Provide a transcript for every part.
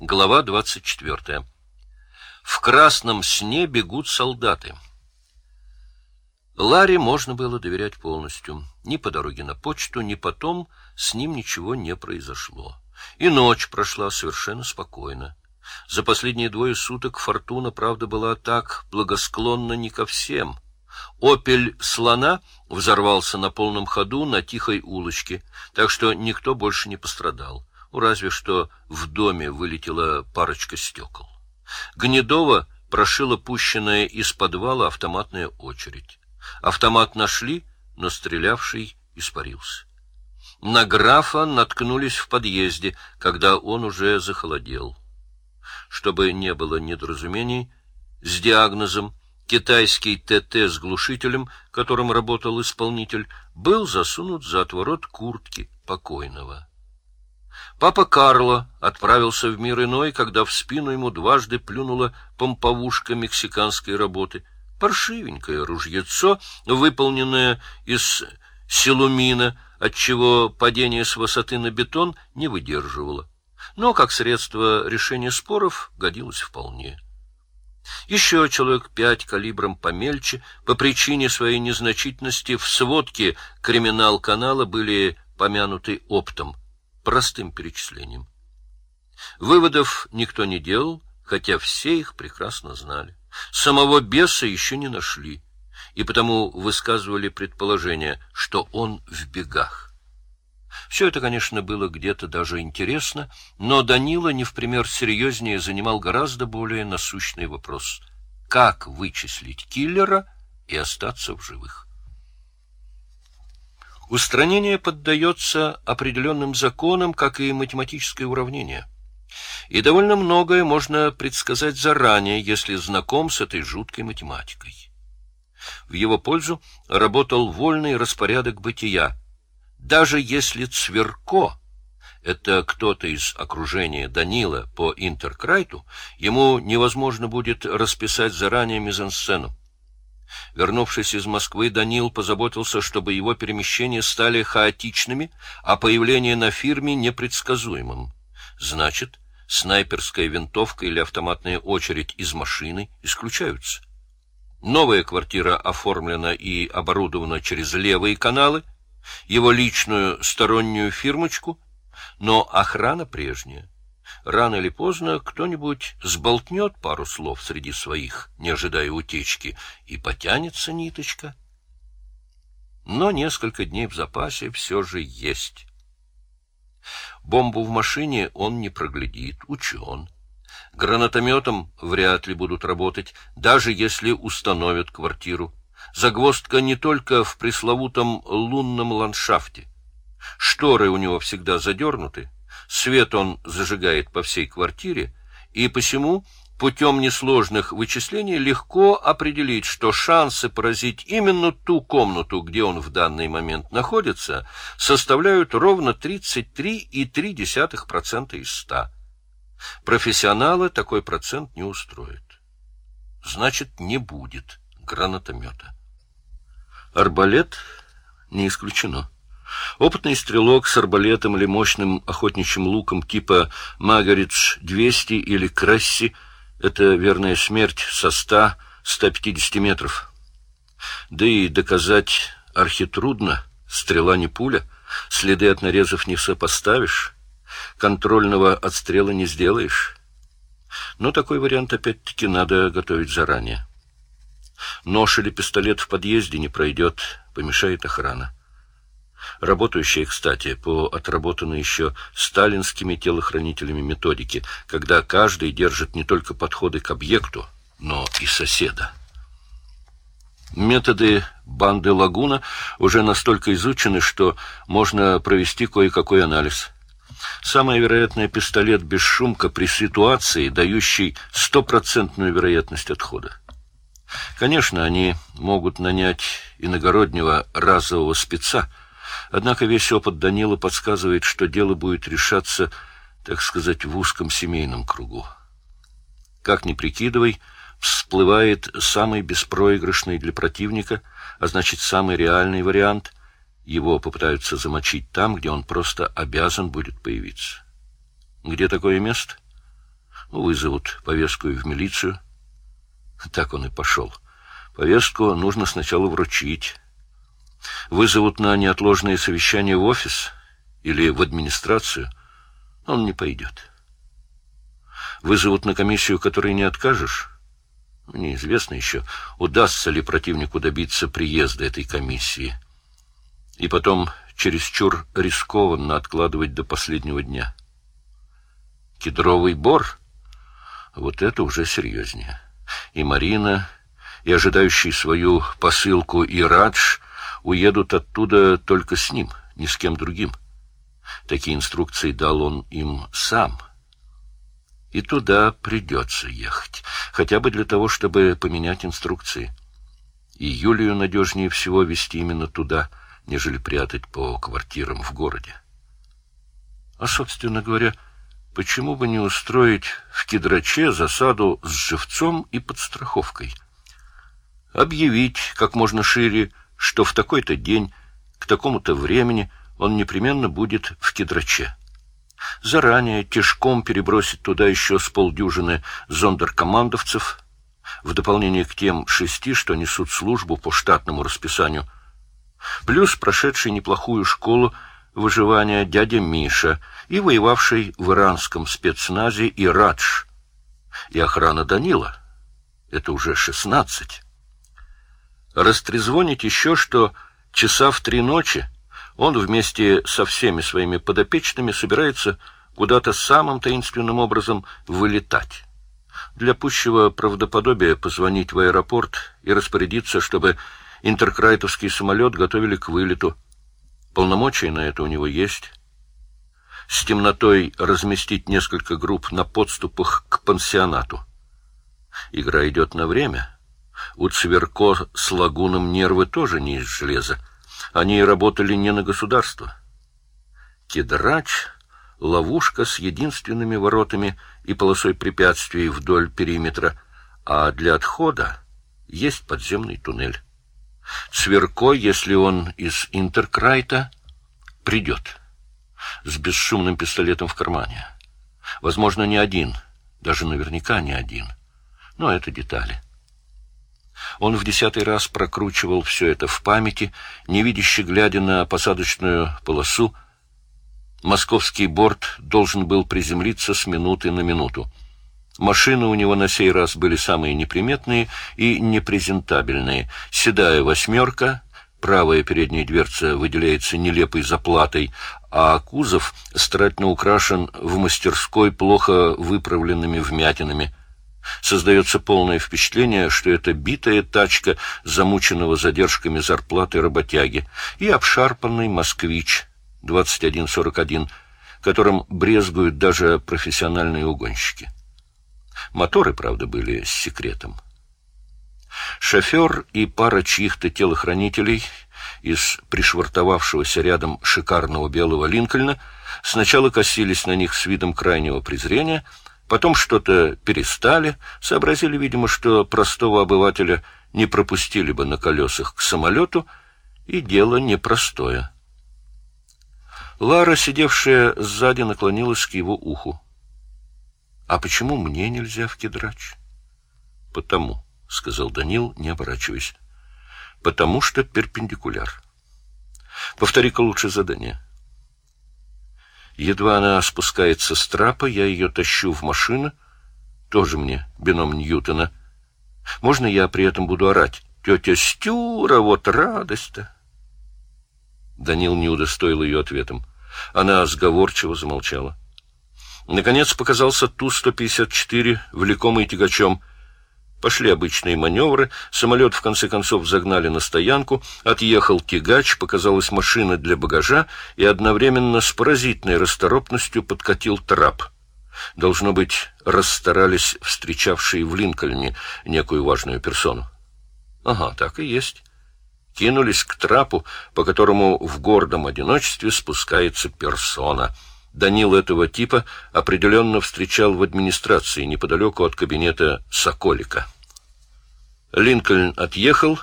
Глава 24. В красном сне бегут солдаты. Ларе можно было доверять полностью. Ни по дороге на почту, ни потом с ним ничего не произошло. И ночь прошла совершенно спокойно. За последние двое суток фортуна, правда, была так благосклонна не ко всем. «Опель слона» взорвался на полном ходу на тихой улочке, так что никто больше не пострадал. Разве что в доме вылетела парочка стекол. Гнедова прошила пущенная из подвала автоматная очередь. Автомат нашли, но стрелявший испарился. На графа наткнулись в подъезде, когда он уже захолодел. Чтобы не было недоразумений, с диагнозом китайский ТТ с глушителем, которым работал исполнитель, был засунут за отворот куртки покойного. Папа Карло отправился в мир иной, когда в спину ему дважды плюнула помповушка мексиканской работы. Паршивенькое ружьецо, выполненное из силумина, отчего падение с высоты на бетон не выдерживало. Но как средство решения споров годилось вполне. Еще человек пять калибром помельче, по причине своей незначительности в сводке криминал-канала были помянуты оптом — простым перечислением. Выводов никто не делал, хотя все их прекрасно знали. Самого беса еще не нашли, и потому высказывали предположение, что он в бегах. Все это, конечно, было где-то даже интересно, но Данила не в пример серьезнее занимал гораздо более насущный вопрос — как вычислить киллера и остаться в живых. Устранение поддается определенным законам, как и математическое уравнение. И довольно многое можно предсказать заранее, если знаком с этой жуткой математикой. В его пользу работал вольный распорядок бытия. Даже если Цверко — это кто-то из окружения Данила по Интеркрайту, ему невозможно будет расписать заранее мизансцену. Вернувшись из Москвы, Данил позаботился, чтобы его перемещения стали хаотичными, а появление на фирме непредсказуемым. Значит, снайперская винтовка или автоматная очередь из машины исключаются. Новая квартира оформлена и оборудована через левые каналы, его личную стороннюю фирмочку, но охрана прежняя. Рано или поздно кто-нибудь сболтнет пару слов среди своих, не ожидая утечки, и потянется ниточка. Но несколько дней в запасе все же есть. Бомбу в машине он не проглядит, учен. Гранатометом вряд ли будут работать, даже если установят квартиру. Загвоздка не только в пресловутом лунном ландшафте. Шторы у него всегда задернуты, Свет он зажигает по всей квартире, и посему путем несложных вычислений легко определить, что шансы поразить именно ту комнату, где он в данный момент находится, составляют ровно 33,3% из 100. Профессионала такой процент не устроит. Значит, не будет гранатомета. Арбалет не исключено. Опытный стрелок с арбалетом или мощным охотничьим луком типа Магаридж-200 или Кресси — это верная смерть со 100-150 метров. Да и доказать архитрудно, стрела не пуля, следы от нарезов не сопоставишь, контрольного отстрела не сделаешь. Но такой вариант опять-таки надо готовить заранее. Нож или пистолет в подъезде не пройдет, помешает охрана работающая, кстати, по отработанной еще сталинскими телохранителями методике, когда каждый держит не только подходы к объекту, но и соседа. Методы банды Лагуна уже настолько изучены, что можно провести кое-какой анализ. Самое вероятное пистолет без шумка при ситуации, дающей стопроцентную вероятность отхода. Конечно, они могут нанять иногороднего разового спеца, Однако весь опыт Данила подсказывает, что дело будет решаться, так сказать, в узком семейном кругу. Как ни прикидывай, всплывает самый беспроигрышный для противника, а значит, самый реальный вариант. Его попытаются замочить там, где он просто обязан будет появиться. Где такое место? Ну, вызовут повестку в милицию. Так он и пошел. Повестку нужно сначала вручить. Вызовут на неотложное совещание в офис или в администрацию. Он не пойдет. Вызовут на комиссию, которой не откажешь. Неизвестно еще, удастся ли противнику добиться приезда этой комиссии. И потом чересчур рискованно откладывать до последнего дня. Кедровый бор — вот это уже серьезнее. И Марина, и ожидающий свою посылку и Радж уедут оттуда только с ним, ни с кем другим. Такие инструкции дал он им сам — и туда придется ехать, хотя бы для того, чтобы поменять инструкции. И Юлию надежнее всего вести именно туда, нежели прятать по квартирам в городе. А, собственно говоря, почему бы не устроить в Кедраче засаду с живцом и подстраховкой? Объявить как можно шире, что в такой-то день, к такому-то времени он непременно будет в Кедраче заранее тяжком перебросить туда еще с полдюжины зондеркомандовцев, в дополнение к тем шести, что несут службу по штатному расписанию, плюс прошедший неплохую школу выживания дядя Миша и воевавший в иранском спецназе и Радж, и охрана Данила. Это уже шестнадцать. Растрезвонить еще, что часа в три ночи он вместе со всеми своими подопечными собирается куда-то самым таинственным образом вылетать. Для пущего правдоподобия позвонить в аэропорт и распорядиться, чтобы интеркрайтовский самолет готовили к вылету. Полномочия на это у него есть. С темнотой разместить несколько групп на подступах к пансионату. Игра идет на время. У Цверко с лагуном нервы тоже не из железа. Они работали не на государство. Кедрач — ловушка с единственными воротами и полосой препятствий вдоль периметра, а для отхода есть подземный туннель. Цверко, если он из Интеркрайта, придет с бесшумным пистолетом в кармане. Возможно, не один, даже наверняка не один. Но это детали. Он в десятый раз прокручивал все это в памяти, невидяще глядя на посадочную полосу. Московский борт должен был приземлиться с минуты на минуту. Машины у него на сей раз были самые неприметные и непрезентабельные. Седая «восьмерка», правая передняя дверца выделяется нелепой заплатой, а кузов старательно украшен в мастерской плохо выправленными вмятинами. Создается полное впечатление, что это битая тачка замученного задержками зарплаты работяги и обшарпанный «Москвич» 2141, которым брезгуют даже профессиональные угонщики. Моторы, правда, были с секретом. Шофер и пара чьих-то телохранителей из пришвартовавшегося рядом шикарного белого Линкольна сначала косились на них с видом крайнего презрения — Потом что-то перестали, сообразили, видимо, что простого обывателя не пропустили бы на колесах к самолету, и дело непростое. Лара, сидевшая сзади, наклонилась к его уху. — А почему мне нельзя в кедрач? — Потому, — сказал Данил, не оборачиваясь. — Потому что перпендикуляр. Повтори-ка лучше задание. — Едва она спускается с трапа, я ее тащу в машину. Тоже мне бином Ньютона. Можно я при этом буду орать? Тетя Стюра, вот радость-то! Данил не удостоил ее ответом. Она сговорчиво замолчала. Наконец показался Ту-154, влекомый тягачом. Пошли обычные маневры, самолет в конце концов загнали на стоянку, отъехал тягач, показалась машина для багажа, и одновременно с поразительной расторопностью подкатил трап. Должно быть, расстарались встречавшие в Линкольне некую важную персону. Ага, так и есть. Кинулись к трапу, по которому в гордом одиночестве спускается персона — Данил этого типа определенно встречал в администрации неподалеку от кабинета Соколика. Линкольн отъехал,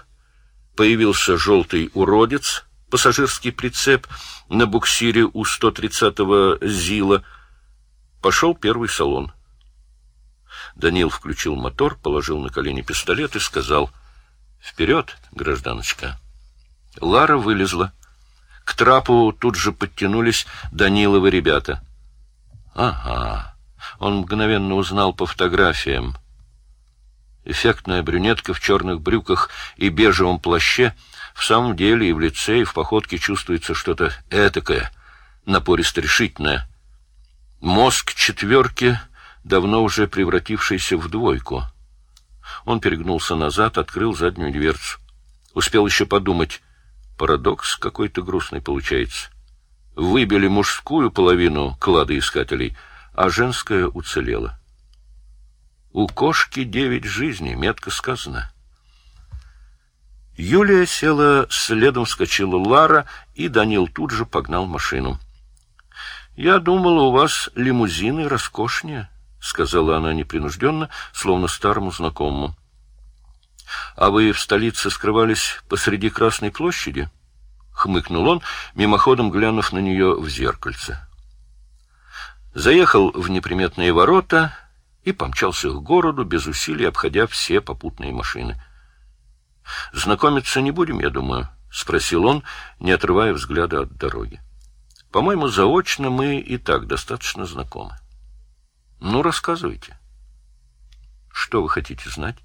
появился желтый уродец, пассажирский прицеп на буксире у 130-го ЗИЛа. Пошел первый салон. Данил включил мотор, положил на колени пистолет и сказал «Вперед, гражданочка». Лара вылезла. К трапу тут же подтянулись Даниловы ребята. «Ага». Он мгновенно узнал по фотографиям. Эффектная брюнетка в черных брюках и бежевом плаще в самом деле и в лице, и в походке чувствуется что-то этакое, напористо-решительное. Мозг четверки, давно уже превратившийся в двойку. Он перегнулся назад, открыл заднюю дверцу. Успел еще подумать. Парадокс какой-то грустный получается. Выбили мужскую половину кладоискателей, а женская уцелела. У кошки девять жизней, метко сказано. Юлия села, следом вскочила Лара, и Данил тут же погнал машину. — Я думала, у вас лимузины роскошнее, — сказала она непринужденно, словно старому знакомому. — А вы в столице скрывались посреди Красной площади? — хмыкнул он, мимоходом глянув на нее в зеркальце. Заехал в неприметные ворота и помчался к городу, без усилий обходя все попутные машины —— Знакомиться не будем, я думаю? — спросил он, не отрывая взгляда от дороги. — По-моему, заочно мы и так достаточно знакомы. — Ну, рассказывайте. — Что вы хотите знать? —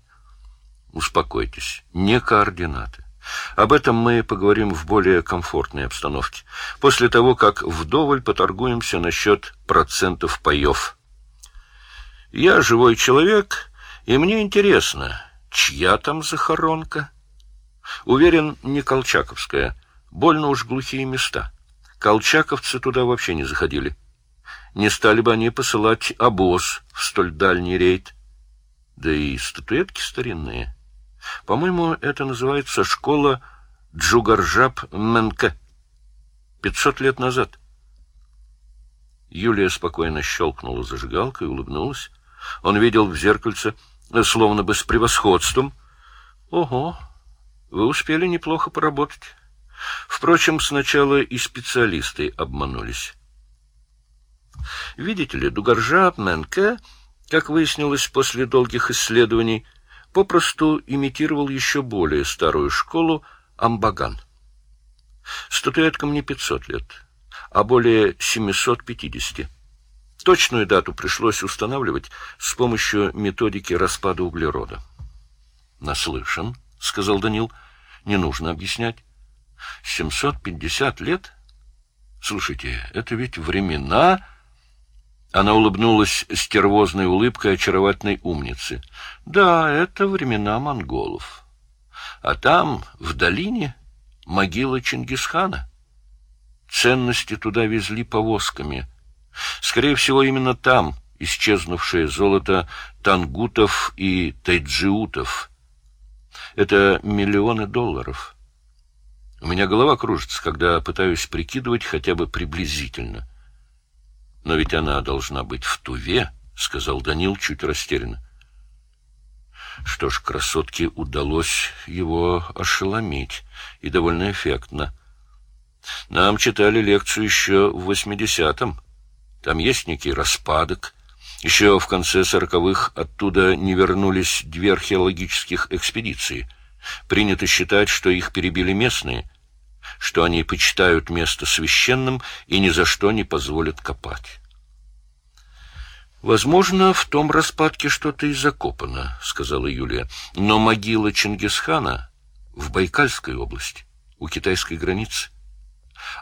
Успокойтесь. Не координаты. Об этом мы поговорим в более комфортной обстановке, после того, как вдоволь поторгуемся насчет процентов паев. Я живой человек, и мне интересно, Чья там захоронка? Уверен, не Колчаковская. Больно уж глухие места. Колчаковцы туда вообще не заходили. Не стали бы они посылать обоз в столь дальний рейд. Да и статуэтки старинные. По-моему, это называется школа Джугаржаб Менке. Пятьсот лет назад. Юлия спокойно щелкнула зажигалкой и улыбнулась. Он видел в зеркальце словно бы с превосходством. Ого, вы успели неплохо поработать. Впрочем, сначала и специалисты обманулись. Видите ли, Дугаржа Менке, как выяснилось после долгих исследований, попросту имитировал еще более старую школу Амбаган. Статуэткам не 500 лет, а более 750. Точную дату пришлось устанавливать с помощью методики распада углерода. «Наслышан», — сказал Данил, — «не нужно объяснять. Семьсот пятьдесят лет? Слушайте, это ведь времена...» Она улыбнулась стервозной улыбкой очаровательной умницы. «Да, это времена монголов. А там, в долине, могила Чингисхана. Ценности туда везли повозками — Скорее всего, именно там исчезнувшее золото тангутов и тайджиутов. Это миллионы долларов. У меня голова кружится, когда пытаюсь прикидывать хотя бы приблизительно. Но ведь она должна быть в Туве, — сказал Данил чуть растерянно. Что ж, красотке удалось его ошеломить, и довольно эффектно. Нам читали лекцию еще в восьмидесятом. Там есть некий распадок. Еще в конце сороковых оттуда не вернулись две археологических экспедиции. Принято считать, что их перебили местные, что они почитают место священным и ни за что не позволят копать. «Возможно, в том распадке что-то и закопано», — сказала Юлия. «Но могила Чингисхана в Байкальской области, у китайской границы.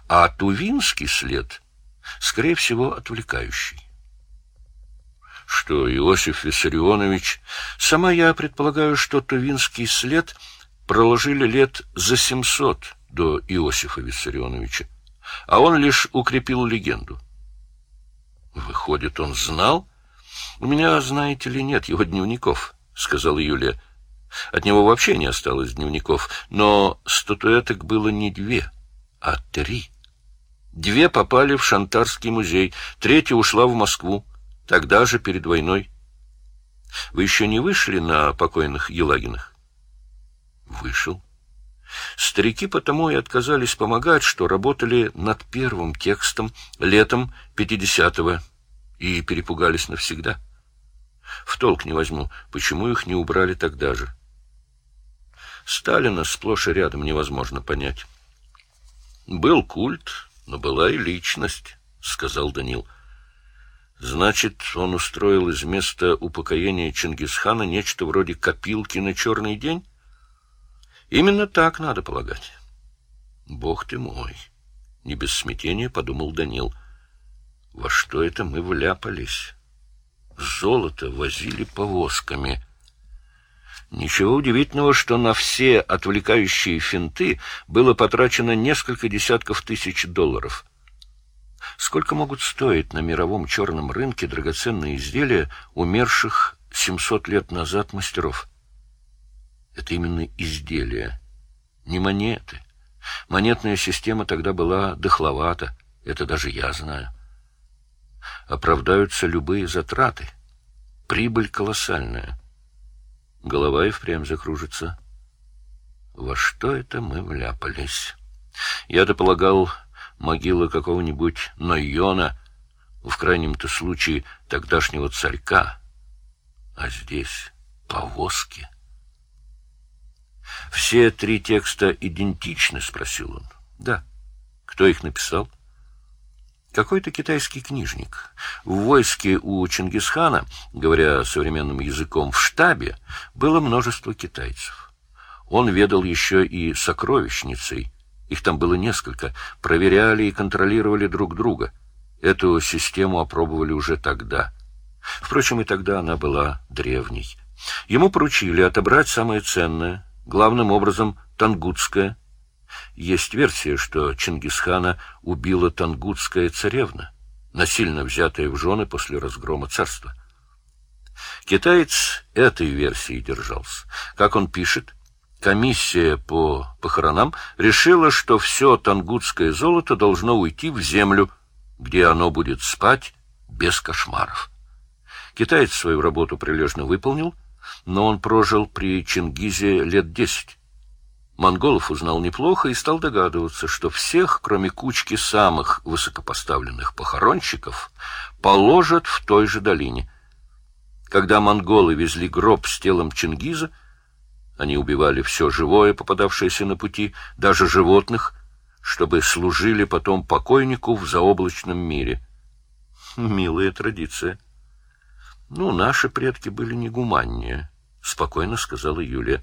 А Тувинский след — скорее всего, отвлекающий. Что Иосиф Виссарионович... Сама я предполагаю, что Тувинский след проложили лет за семьсот до Иосифа Виссарионовича, а он лишь укрепил легенду. Выходит, он знал? У меня, знаете ли, нет его дневников, — сказала Юлия. От него вообще не осталось дневников, но статуэток было не две, а три. Две попали в Шантарский музей, третья ушла в Москву, тогда же перед войной. Вы еще не вышли на покойных Елагинах? Вышел. Старики потому и отказались помогать, что работали над первым текстом летом 50-го и перепугались навсегда. В толк не возьму, почему их не убрали тогда же. Сталина сплошь и рядом невозможно понять. Был культ, но была и личность, — сказал Данил. Значит, он устроил из места упокоения Чингисхана нечто вроде копилки на черный день? Именно так надо полагать. Бог ты мой! Не без смятения подумал Данил. Во что это мы вляпались? Золото возили повозками. Ничего удивительного, что на все отвлекающие финты было потрачено несколько десятков тысяч долларов. Сколько могут стоить на мировом черном рынке драгоценные изделия умерших 700 лет назад мастеров? Это именно изделия, не монеты. Монетная система тогда была дохловата, это даже я знаю. Оправдаются любые затраты. Прибыль колоссальная. Голова и впрямь закружится. Во что это мы вляпались? Я-то полагал, могила какого-нибудь Нойона, в крайнем-то случае тогдашнего царька. А здесь повозки. «Все три текста идентичны?» — спросил он. «Да». «Кто их написал?» Какой-то китайский книжник. В войске у Чингисхана, говоря современным языком, в штабе было множество китайцев. Он ведал еще и сокровищницей. Их там было несколько. Проверяли и контролировали друг друга. Эту систему опробовали уже тогда. Впрочем, и тогда она была древней. Ему поручили отобрать самое ценное, главным образом тангутское. Есть версия, что Чингисхана убила тангутская царевна, насильно взятая в жены после разгрома царства. Китаец этой версии держался. Как он пишет, комиссия по похоронам решила, что все тангутское золото должно уйти в землю, где оно будет спать без кошмаров. Китаец свою работу прилежно выполнил — но он прожил при Чингизе лет десять. Монголов узнал неплохо и стал догадываться, что всех, кроме кучки самых высокопоставленных похоронщиков, положат в той же долине. Когда монголы везли гроб с телом Чингиза, они убивали все живое, попадавшееся на пути, даже животных, чтобы служили потом покойнику в заоблачном мире. Милая традиция. Ну, наши предки были негуманнее, — спокойно сказала Юлия.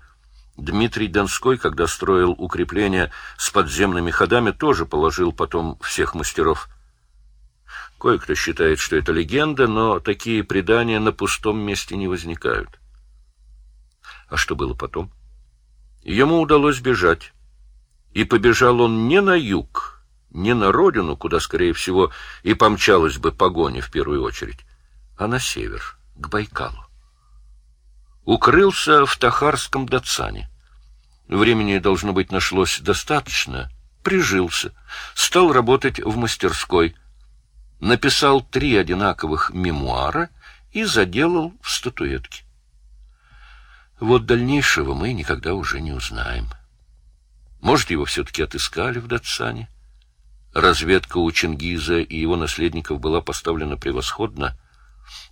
Дмитрий Донской, когда строил укрепления с подземными ходами, тоже положил потом всех мастеров. Кое-кто считает, что это легенда, но такие предания на пустом месте не возникают. А что было потом? Ему удалось бежать. И побежал он не на юг, не на родину, куда, скорее всего, и помчалась бы погоня в первую очередь, а на север, к Байкалу. Укрылся в Тахарском Датсане. Времени, должно быть, нашлось достаточно. Прижился. Стал работать в мастерской. Написал три одинаковых мемуара и заделал в статуэтки. Вот дальнейшего мы никогда уже не узнаем. Может, его все-таки отыскали в Датсане? Разведка у Чингиза и его наследников была поставлена превосходно —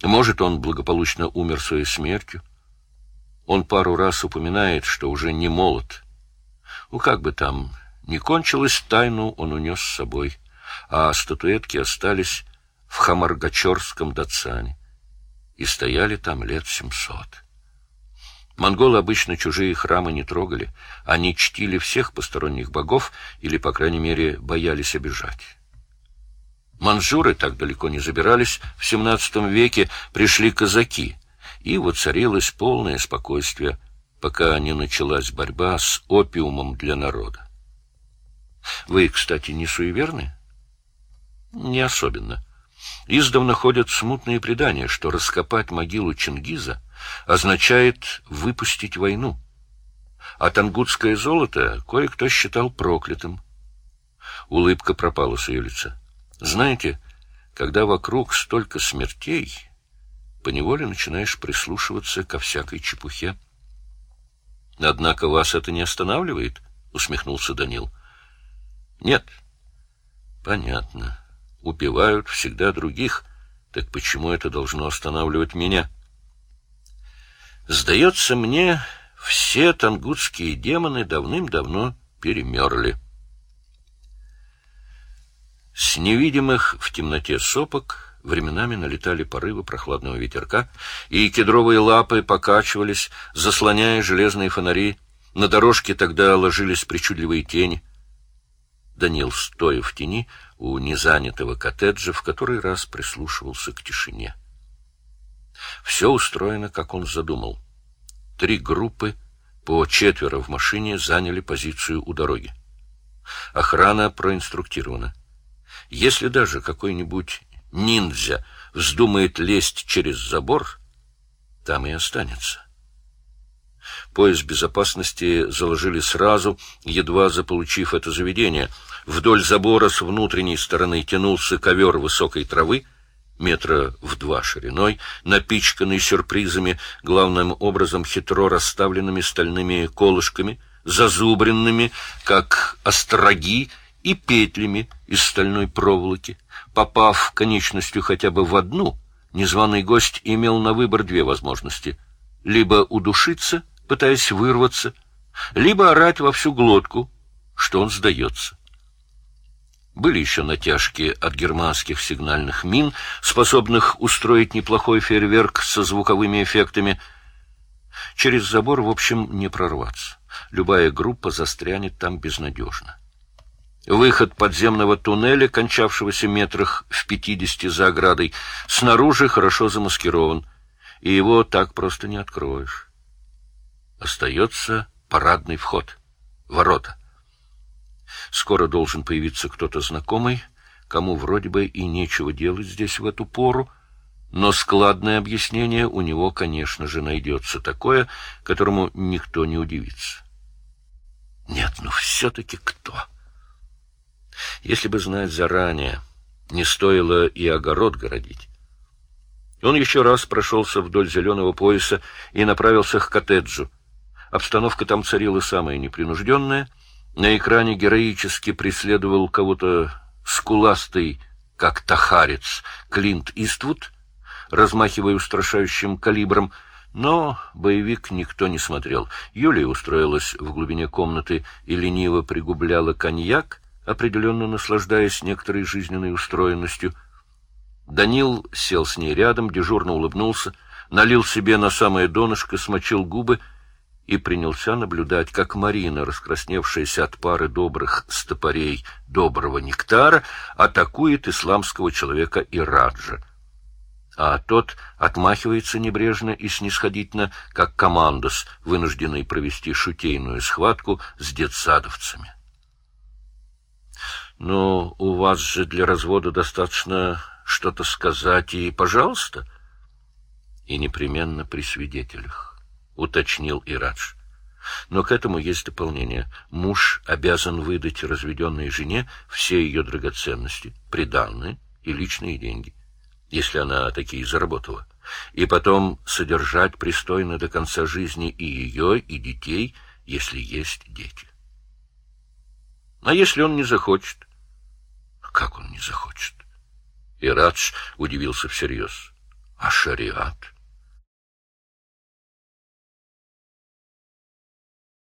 может, он благополучно умер своей смертью. Он пару раз упоминает, что уже не молод. Ну, как бы там ни кончилось, тайну он унес с собой, а статуэтки остались в Хамаргачорском Датсане и стояли там лет семьсот. Монголы обычно чужие храмы не трогали, они чтили всех посторонних богов или, по крайней мере, боялись обижать. Манжуры так далеко не забирались, в XVII веке пришли казаки, и воцарилось полное спокойствие, пока не началась борьба с опиумом для народа. Вы, кстати, не суеверны? Не особенно. Издавна ходят смутные предания, что раскопать могилу Чингиза означает выпустить войну. А тангутское золото кое-кто считал проклятым. Улыбка пропала с ее лица. Знаете, когда вокруг столько смертей, поневоле начинаешь прислушиваться ко всякой чепухе. — Однако вас это не останавливает? — усмехнулся Данил. — Нет. — Понятно. Убивают всегда других. Так почему это должно останавливать меня? Сдается мне, все тангутские демоны давным-давно перемерли. С невидимых в темноте сопок временами налетали порывы прохладного ветерка, и кедровые лапы покачивались, заслоняя железные фонари. На дорожке тогда ложились причудливые тени. Данил, стоя в тени у незанятого коттеджа, в который раз прислушивался к тишине. Все устроено, как он задумал. Три группы, по четверо в машине, заняли позицию у дороги. Охрана проинструктирована. Если даже какой-нибудь ниндзя вздумает лезть через забор, там и останется. Пояс безопасности заложили сразу, едва заполучив это заведение. Вдоль забора с внутренней стороны тянулся ковер высокой травы, метра в два шириной, напичканный сюрпризами, главным образом хитро расставленными стальными колышками, зазубренными, как остроги, и петлями из стальной проволоки. Попав конечностью хотя бы в одну, незваный гость имел на выбор две возможности — либо удушиться, пытаясь вырваться, либо орать во всю глотку, что он сдается. Были еще натяжки от германских сигнальных мин, способных устроить неплохой фейерверк со звуковыми эффектами. Через забор, в общем, не прорваться. Любая группа застрянет там безнадежно. Выход подземного туннеля, кончавшегося метрах в пятидесяти за оградой, снаружи хорошо замаскирован, и его так просто не откроешь. Остается парадный вход, ворота. Скоро должен появиться кто-то знакомый, кому вроде бы и нечего делать здесь в эту пору, но складное объяснение у него, конечно же, найдется такое, которому никто не удивится. Нет, ну все-таки кто? Если бы знать заранее, не стоило и огород городить. Он еще раз прошелся вдоль зеленого пояса и направился к коттеджу. Обстановка там царила самая непринужденная. На экране героически преследовал кого-то скуластый, как тахарец, Клинт Иствуд, размахивая устрашающим калибром, но боевик никто не смотрел. Юлия устроилась в глубине комнаты и лениво пригубляла коньяк, определенно наслаждаясь некоторой жизненной устроенностью. Данил сел с ней рядом, дежурно улыбнулся, налил себе на самое донышко, смочил губы и принялся наблюдать, как Марина, раскрасневшаяся от пары добрых стопорей доброго нектара, атакует исламского человека Ираджа. А тот отмахивается небрежно и снисходительно, как командос, вынужденный провести шутейную схватку с детсадовцами. Но у вас же для развода достаточно что-то сказать и пожалуйста. И непременно при свидетелях, уточнил Ирадж. Но к этому есть дополнение. Муж обязан выдать разведенной жене все ее драгоценности, приданные и личные деньги, если она такие заработала, и потом содержать пристойно до конца жизни и ее, и детей, если есть дети. А если он не захочет? Как он не захочет? И Радж удивился всерьез. А шариат?